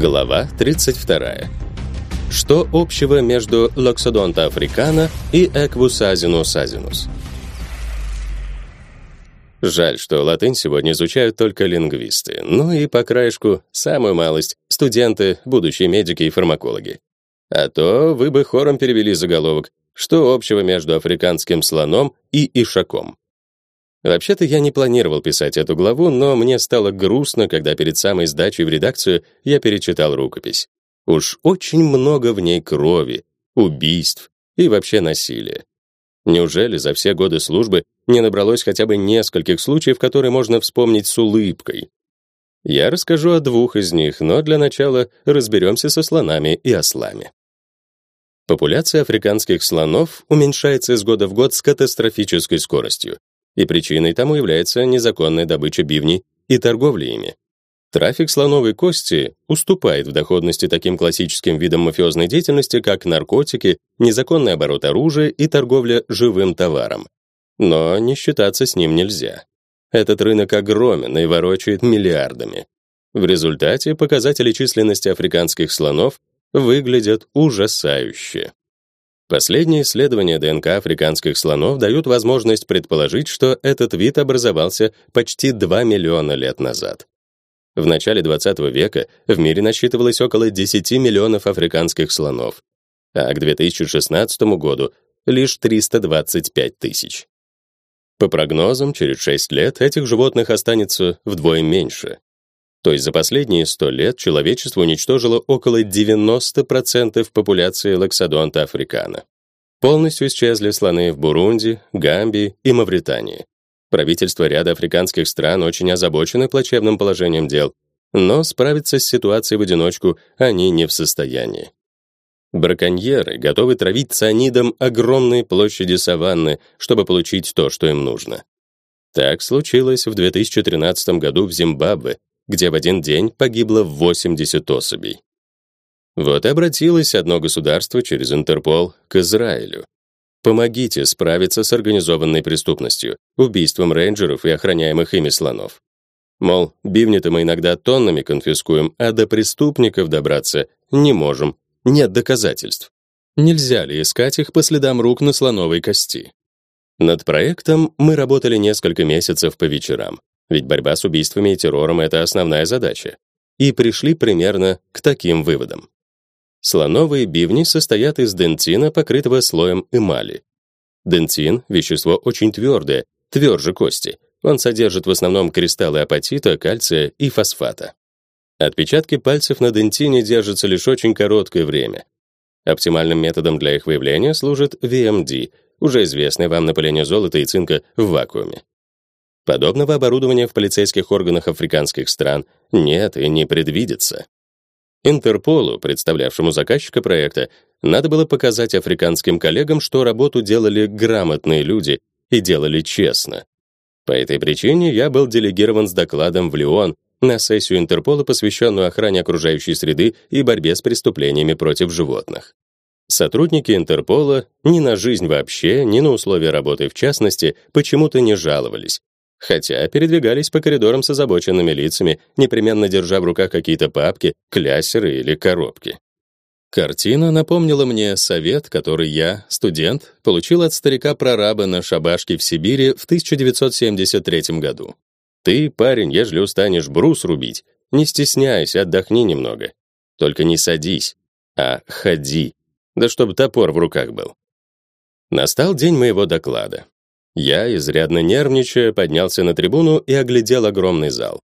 Глава 32. Что общего между Loxodonta africana и asinus asinus? Жаль, что латынь сегодня изучают только лингвисты. Ну и по краешку, самую малость, студенты, будущие медики и фармакологи. А то вы бы хором перевели заголовок «Что общего между африканским слоном и ишаком?». Вообще-то я не планировал писать эту главу, но мне стало грустно, когда перед самой сдачей в редакцию я перечитал рукопись. Уж очень много в ней крови, убийств и вообще насилия. Неужели за все годы службы не набралось хотя бы нескольких случаев, которые можно вспомнить с улыбкой? Я расскажу о двух из них, но для начала разберемся со слонами и ослами. Популяция африканских слонов уменьшается из года в год с катастрофической скоростью и причиной тому является незаконная добыча бивней и торговля ими. Трафик слоновой кости уступает в доходности таким классическим видам мафиозной деятельности, как наркотики, незаконный оборот оружия и торговля живым товаром. Но не считаться с ним нельзя. Этот рынок огромен и ворочает миллиардами. В результате показатели численности африканских слонов выглядят ужасающе. Последние исследования ДНК африканских слонов дают возможность предположить, что этот вид образовался почти 2 миллиона лет назад. В начале 20 века в мире насчитывалось около 10 миллионов африканских слонов, а к 2016 году лишь 325 тысяч. По прогнозам, через 6 лет этих животных останется вдвое меньше. То есть за последние 100 лет человечество уничтожило около 90% популяции лаксодонта африкана. Полностью исчезли слоны в Бурунди, Гамбии и Мавритании. Правительства ряда африканских стран очень озабочены плачевным положением дел, но справиться с ситуацией в одиночку они не в состоянии. Браконьеры готовы травить цианидом огромные площади саванны, чтобы получить то, что им нужно. Так случилось в 2013 году в Зимбабве, где в один день погибло 80 особей. Вот и обратилось одно государство через Интерпол к Израилю. Помогите справиться с организованной преступностью, убийством рейнджеров и охраняемых ими слонов. Мол, бивни-то мы иногда тоннами конфискуем, а до преступников добраться не можем, нет доказательств. Нельзя ли искать их по следам рук на слоновой кости? Над проектом мы работали несколько месяцев по вечерам. Ведь борьба с убийствами и террором — это основная задача. И пришли примерно к таким выводам. Слоновые бивни состоят из дентина, покрытого слоем эмали. Дентин — вещество очень твердое, тверже кости. Он содержит в основном кристаллы апатита, кальция и фосфата. Отпечатки пальцев на дентине держатся лишь очень короткое время. Оптимальным методом для их выявления служит VMD, уже известное вам напыление золота и цинка в вакууме. Подобного оборудования в полицейских органах африканских стран нет и не предвидится. Интерполу, представлявшему заказчика проекта, надо было показать африканским коллегам, что работу делали грамотные люди и делали честно. По этой причине я был делегирован с докладом в Лион на сессию Интерпола, посвященную охране окружающей среды и борьбе с преступлениями против животных. Сотрудники Интерпола ни на жизнь вообще, ни на условия работы в частности почему-то не жаловались, хотя передвигались по коридорам с озабоченными лицами, непременно держа в руках какие-то папки, кляссеры или коробки. Картина напомнила мне совет, который я, студент, получил от старика-прораба на шабашке в Сибири в 1973 году. Ты, парень, ежели устанешь брус рубить, не стесняйся, отдохни немного. Только не садись, а ходи. Да чтобы топор в руках был. Настал день моего доклада. Я, изрядно нервничая, поднялся на трибуну и оглядел огромный зал.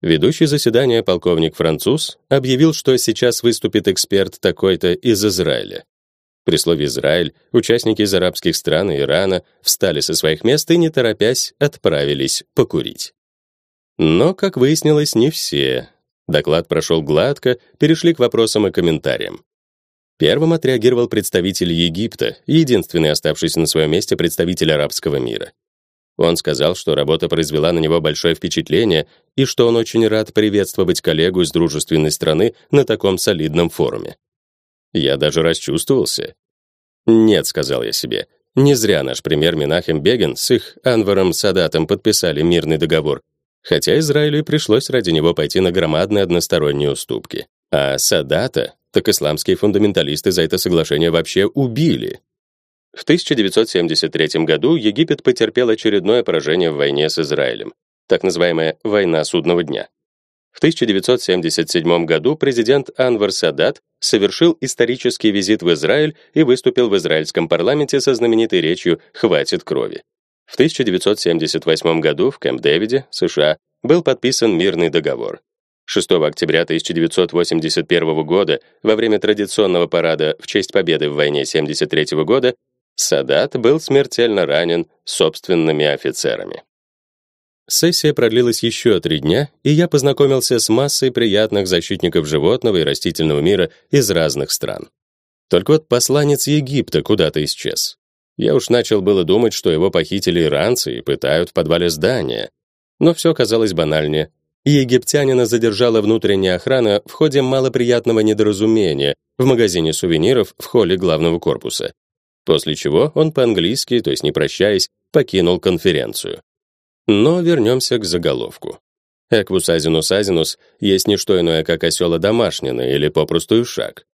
Ведущий заседания полковник-француз объявил, что сейчас выступит эксперт такой-то из Израиля. При слове «Израиль» участники из арабских стран и Ирана встали со своих мест и, не торопясь, отправились покурить. Но, как выяснилось, не все. Доклад прошел гладко, перешли к вопросам и комментариям. Первым отреагировал представитель Египта, единственный оставшийся на своем месте представитель арабского мира. Он сказал, что работа произвела на него большое впечатление и что он очень рад приветствовать коллегу из дружественной страны на таком солидном форуме. Я даже расчувствовался. «Нет», — сказал я себе, — «не зря наш премьер Минахем Бегин с их Анваром Садатом подписали мирный договор, хотя Израилю пришлось ради него пойти на громадные односторонние уступки. А Садата, так исламские фундаменталисты за это соглашение вообще убили. В 1973 году Египет потерпел очередное поражение в войне с Израилем, так называемая «война судного дня». В 1977 году президент Анвар Садат совершил исторический визит в Израиль и выступил в израильском парламенте со знаменитой речью «Хватит крови». В 1978 году в Кэмп-Дэвиде, США, был подписан мирный договор. 6 октября 1981 года, во время традиционного парада в честь победы в войне 73 года, Садат был смертельно ранен собственными офицерами. Сессия продлилась еще три дня, и я познакомился с массой приятных защитников животного и растительного мира из разных стран. Только вот посланец Египта куда-то исчез. Я уж начал было думать, что его похитили иранцы и пытают в подвале здания. Но все казалось банальнее. Египтянина задержала внутренняя охрана в ходе малоприятного недоразумения в магазине сувениров в холле главного корпуса. После чего он по-английски, то есть не прощаясь, покинул конференцию. Но вернемся к заголовку. Эквус азинус азинус есть не что иное, как осел одомашненный или попросту шаг.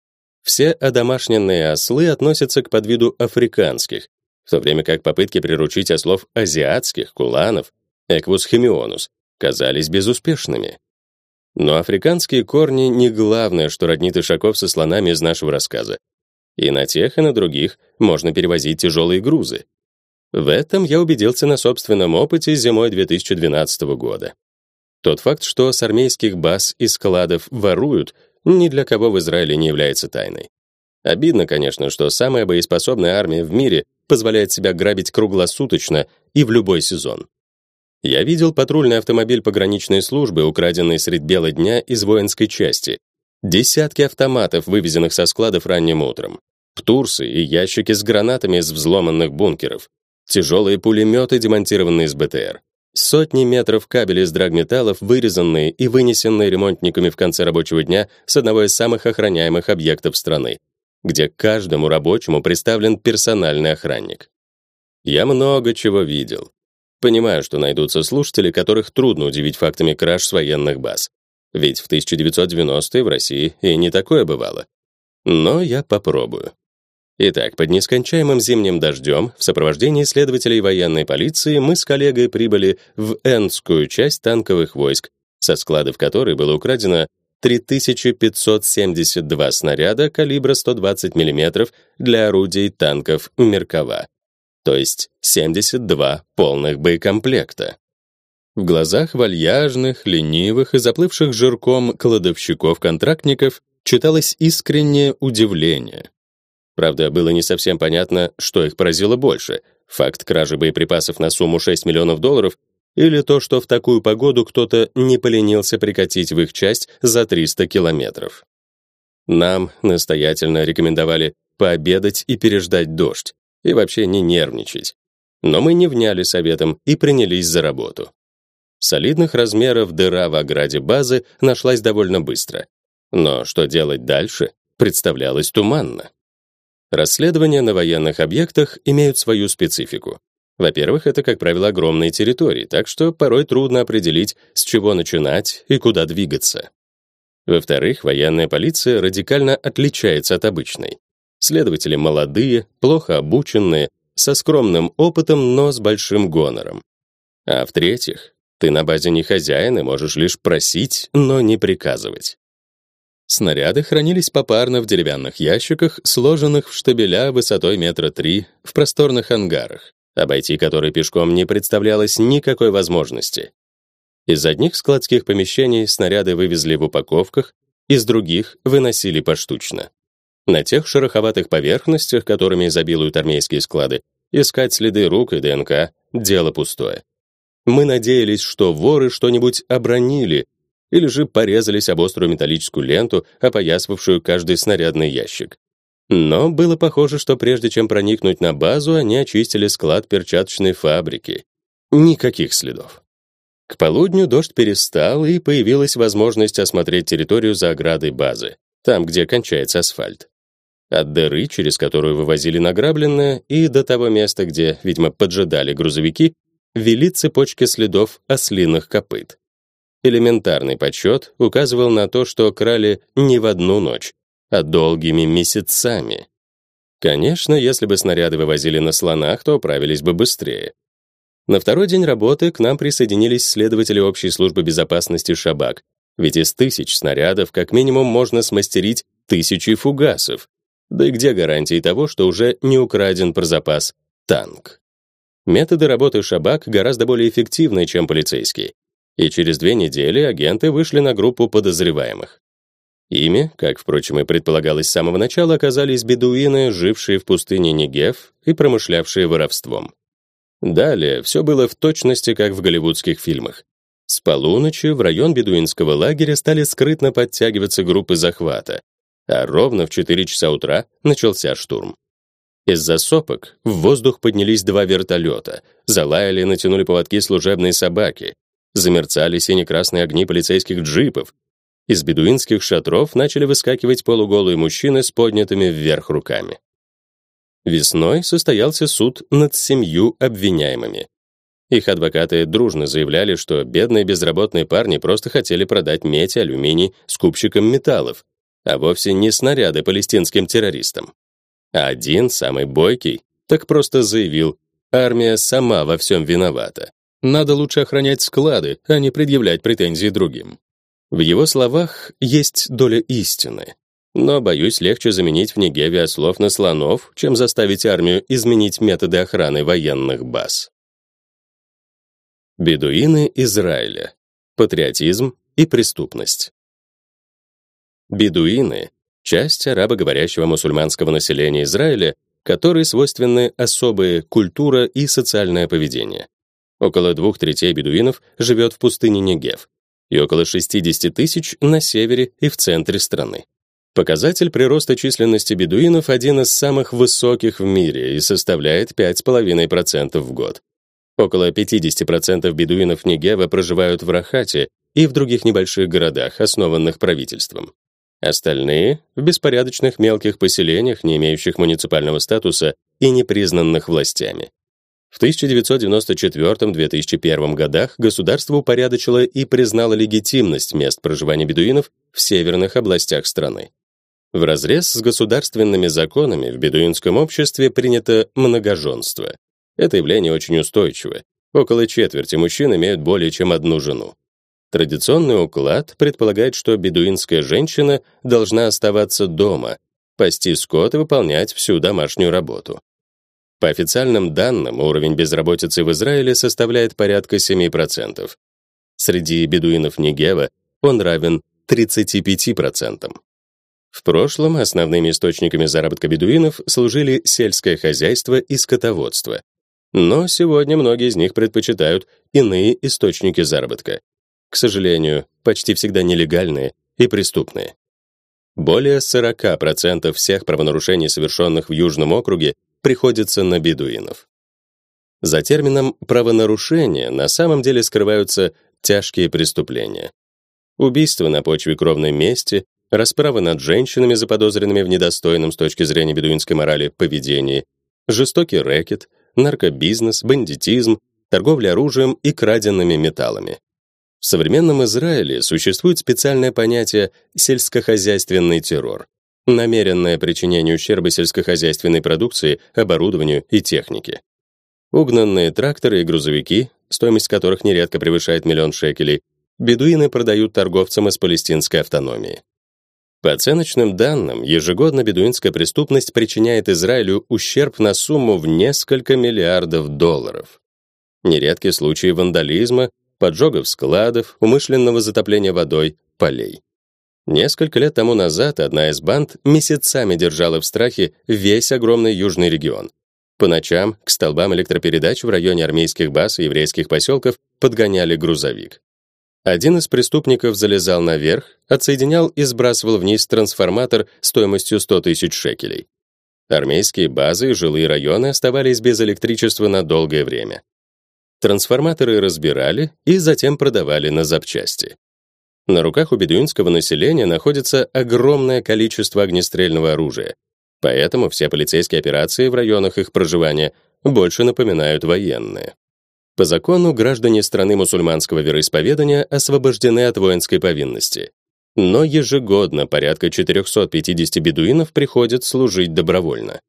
Все одомашненные ослы относятся к подвиду африканских, в то время как попытки приручить ослов азиатских, куланов, Эквус хемионус, казались безуспешными. Но африканские корни не главное, что роднит ишаков со слонами из нашего рассказа. И на тех, и на других можно перевозить тяжелые грузы. В этом я убедился на собственном опыте зимой 2012 года. Тот факт, что с армейских баз и складов воруют, ни для кого в Израиле не является тайной. Обидно, конечно, что самая боеспособная армия в мире позволяет себя грабить круглосуточно и в любой сезон. Я видел патрульный автомобиль пограничной службы, украденный средь бела дня из воинской части, десятки автоматов, вывезенных со складов ранним утром, птурсы и ящики с гранатами из взломанных бункеров, тяжелые пулеметы, демонтированные из БТР, сотни метров кабелей из драгметаллов, вырезанные и вынесенные ремонтниками в конце рабочего дня с одного из самых охраняемых объектов страны, где каждому рабочему представлен персональный охранник. Я много чего видел. Понимаю, что найдутся слушатели, которых трудно удивить фактами краж с военных баз. Ведь в 1990-е в России и не такое бывало. Но я попробую. Итак, под нескончаемым зимним дождем в сопровождении следователей военной полиции мы с коллегой прибыли в Эндскую часть танковых войск, со складов которой было украдено 3572 снаряда калибра 120 мм для орудий танков Меркава, то есть 72 полных боекомплекта. В глазах вальяжных, ленивых и заплывших жирком кладовщиков-контрактников читалось искреннее удивление. Правда, было не совсем понятно, что их поразило больше: факт кражи боеприпасов на сумму 6 миллионов долларов или то, что в такую погоду кто-то не поленился прикатить в их часть за 300 километров. Нам настоятельно рекомендовали пообедать и переждать дождь, и вообще не нервничать. Но мы не вняли советом и принялись за работу. Солидных размеров дыра в ограде базы нашлась довольно быстро. Но что делать дальше, представлялось туманно. Расследования на военных объектах имеют свою специфику. Во-первых, это, как правило, огромные территории, так что порой трудно определить, с чего начинать и куда двигаться. Во-вторых, военная полиция радикально отличается от обычной. Следователи молодые, плохо обученные, со скромным опытом, но с большим гонором. А в-третьих, ты на базе не хозяин и можешь лишь просить, но не приказывать. Снаряды хранились попарно в деревянных ящиках, сложенных в штабеля высотой метра три в просторных ангарах, обойти которые пешком не представлялось никакой возможности. Из одних складских помещений снаряды вывезли в упаковках, из других выносили поштучно. На тех шероховатых поверхностях, которыми изобилуют армейские склады, искать следы рук и ДНК — дело пустое. Мы надеялись, что воры что-нибудь обронили или же порезались об острую металлическую ленту, опоясывавшую каждый снарядный ящик. Но было похоже, что прежде чем проникнуть на базу, они очистили склад перчаточной фабрики. Никаких следов. К полудню дождь перестал, и появилась возможность осмотреть территорию за оградой базы, там, где кончается асфальт. От дыры, через которую вывозили награбленное, и до того места, где, видимо, поджидали грузовики, вели цепочки следов ослиных копыт. Элементарный подсчет указывал на то, что крали не в одну ночь, а долгими месяцами. Конечно, если бы снаряды вывозили на слонах, то управились бы быстрее. На второй день работы к нам присоединились следователи общей службы безопасности Шабак, ведь из тысяч снарядов как минимум можно смастерить тысячи фугасов. Да и где гарантии того, что уже не украден про запас танк? Методы работы Шабак гораздо более эффективны, чем полицейские. И через две недели агенты вышли на группу подозреваемых. Ими, как, впрочем, и предполагалось с самого начала, оказались бедуины, жившие в пустыне Негев и промышлявшие воровством. Далее все было в точности, как в голливудских фильмах. С полуночи в район бедуинского лагеря стали скрытно подтягиваться группы захвата, а ровно в 4 часа утра начался штурм. Из-за сопок в воздух поднялись два вертолета, залаяли и натянули поводки служебные собаки, замерцали сине-красные огни полицейских джипов. Из бедуинских шатров начали выскакивать полуголые мужчины с поднятыми вверх руками. Весной состоялся суд над семью обвиняемыми. Их адвокаты дружно заявляли, что бедные безработные парни просто хотели продать медь и алюминий скупщикам металлов, а вовсе не снаряды палестинским террористам. Один, самый бойкий, так просто заявил, армия сама во всем виновата. Надо лучше охранять склады, а не предъявлять претензии другим. В его словах есть доля истины. Но, боюсь, легче заменить в Негеве ослов на слонов, чем заставить армию изменить методы охраны военных баз. Бедуины Израиля. Патриотизм и преступность. Бедуины — часть арабоговорящего мусульманского населения Израиля, которой свойственны особые культура и социальное поведение. Около двух третей бедуинов живет в пустыне Негев, и около 60 тысяч на севере и в центре страны. Показатель прироста численности бедуинов один из самых высоких в мире и составляет 5,5% в год. Около 50% бедуинов Негева проживают в Рахате и в других небольших городах, основанных правительством. Остальные — в беспорядочных мелких поселениях, не имеющих муниципального статуса и не признанных властями. В 1994-2001 годах государство упорядочило и признало легитимность мест проживания бедуинов в северных областях страны. В разрез с государственными законами в бедуинском обществе принято многоженство. Это явление очень устойчивое. Около четверти мужчин имеют более чем одну жену. Традиционный уклад предполагает, что бедуинская женщина должна оставаться дома, пасти скот и выполнять всю домашнюю работу. По официальным данным, уровень безработицы в Израиле составляет порядка 7%. Среди бедуинов Негева он равен 35%. В прошлом основными источниками заработка бедуинов служили сельское хозяйство и скотоводство. Но сегодня многие из них предпочитают иные источники заработка. К сожалению, почти всегда нелегальные и преступные. Более 40% всех правонарушений, совершенных в Южном округе, приходится на бедуинов. За термином правонарушение на самом деле скрываются тяжкие преступления. Убийство на почве кровной мести, расправа над женщинами, заподозренными в недостойном с точки зрения бедуинской морали поведении, жестокий рэкет — наркобизнес, бандитизм, торговля оружием и краденными металлами. В современном Израиле существует специальное понятие сельскохозяйственный террор, намеренное причинение ущерба сельскохозяйственной продукции, оборудованию и технике. Угнанные тракторы и грузовики, стоимость которых нередко превышает миллион шекелей, бедуины продают торговцам из палестинской автономии. По оценочным данным, ежегодно бедуинская преступность причиняет Израилю ущерб на сумму в несколько миллиардов долларов. Нередки случаи вандализма, поджогов складов, умышленного затопления водой, полей. Несколько лет тому назад одна из банд месяцами держала в страхе весь огромный южный регион. По ночам к столбам электропередач в районе армейских баз и еврейских поселков подгоняли грузовик. Один из преступников залезал наверх, отсоединял и сбрасывал вниз трансформатор стоимостью 100 тысяч шекелей. Армейские базы и жилые районы оставались без электричества на долгое время. Трансформаторы разбирали и затем продавали на запчасти. На руках у бедуинского населения находится огромное количество огнестрельного оружия, поэтому все полицейские операции в районах их проживания больше напоминают военные. По закону граждане страны мусульманского вероисповедания освобождены от воинской повинности. Но ежегодно порядка 450 бедуинов приходят служить добровольно.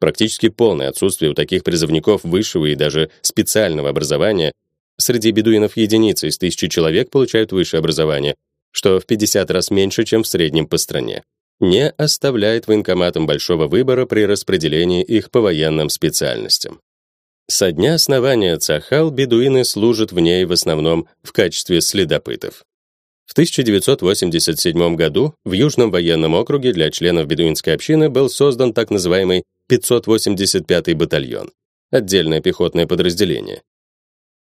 Практически полное отсутствие у таких призывников высшего и даже специального образования. Среди бедуинов единицы из тысячи человек получают высшее образование, что в 50 раз меньше, чем в среднем по стране. Не оставляет военкоматам большого выбора при распределении их по военным специальностям. Со дня основания Цахал бедуины служат в ней в основном в качестве следопытов. В 1987 году в Южном военном округе для членов бедуинской общины был создан так называемый 585-й батальон, отдельное пехотное подразделение.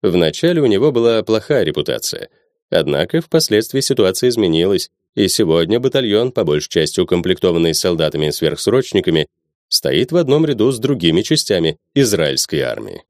Вначале у него была плохая репутация, однако впоследствии ситуация изменилась, и сегодня батальон, по большей части укомплектованный солдатами и сверхсрочниками, стоит в одном ряду с другими частями израильской армии.